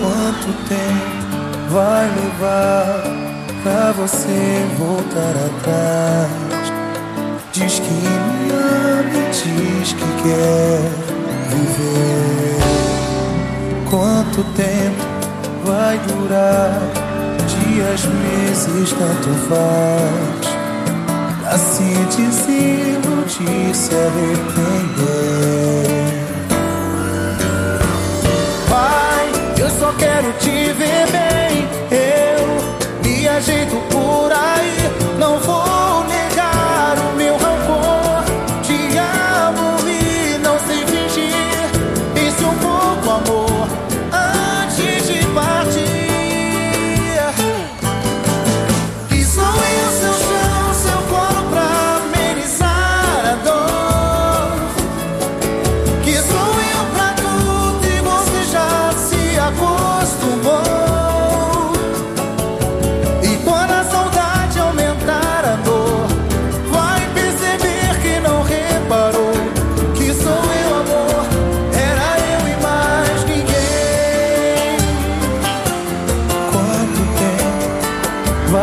quanto tempo vai levar pra você voltar atrás. Diz que me ama, diz que quer viver. Quanto tempo vai durar? Dias, meses, tanto faz. Pra se desiludir, se arrepender. quero te ver.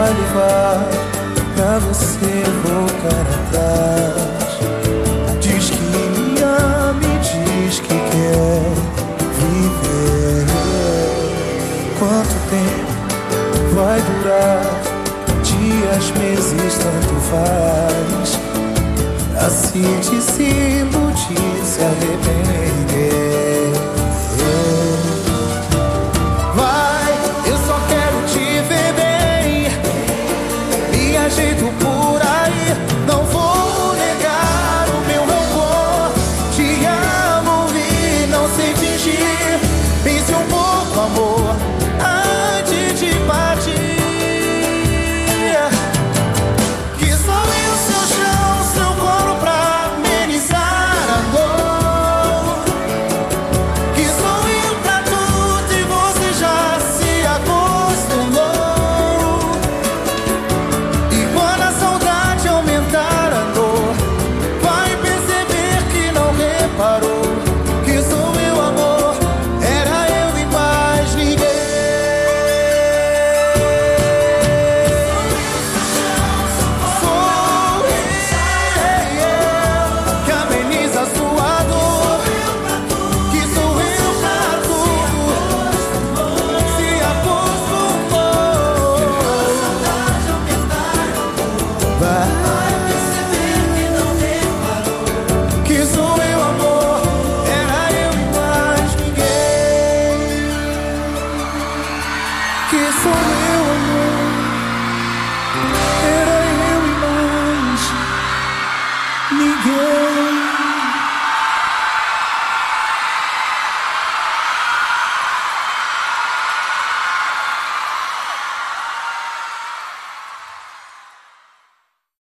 levar Pra você voltar atrás. Diz que me ama e diz que quer viver. Quanto tempo vai durar? Dias, meses, tanto faz. Assim te se iludir, se arrepender. amor. que sou meu amor era eu e mais ninguém.